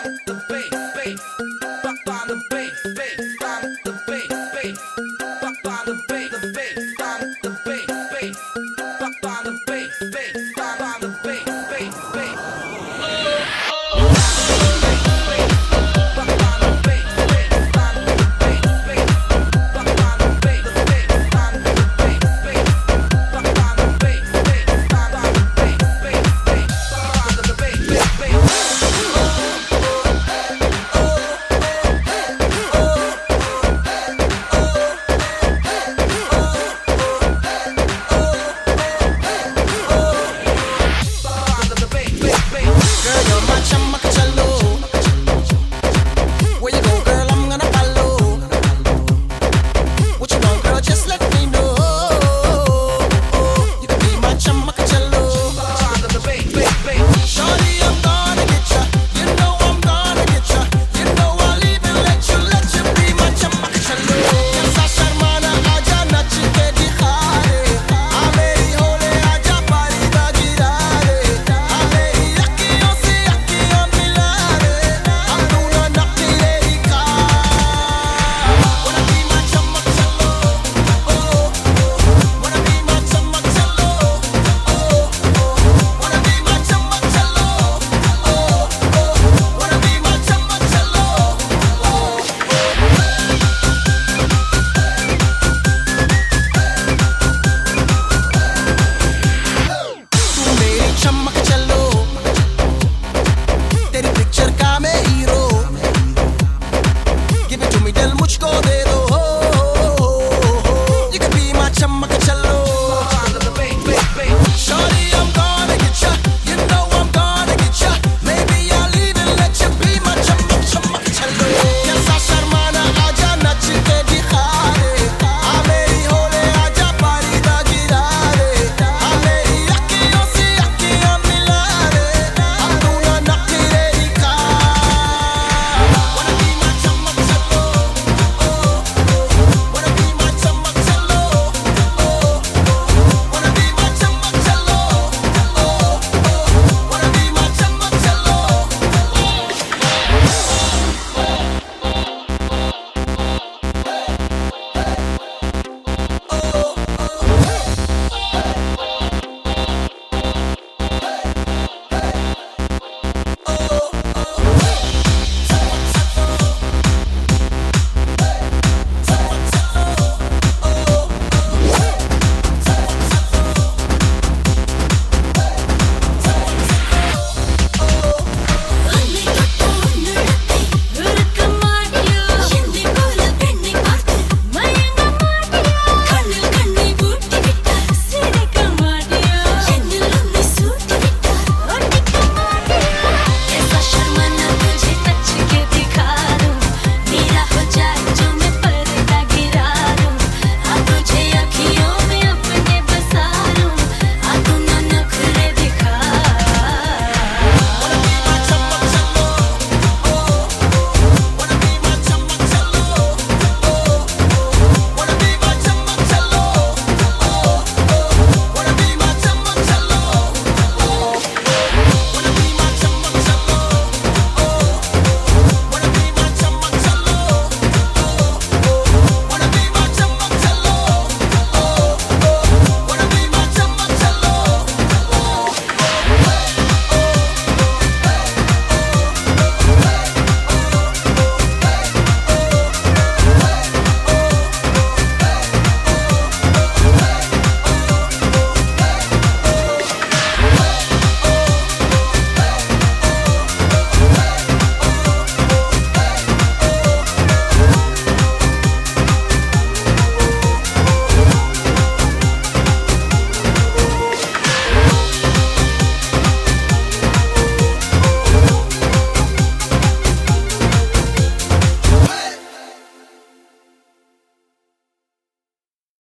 the bass, bass. vamos a cachar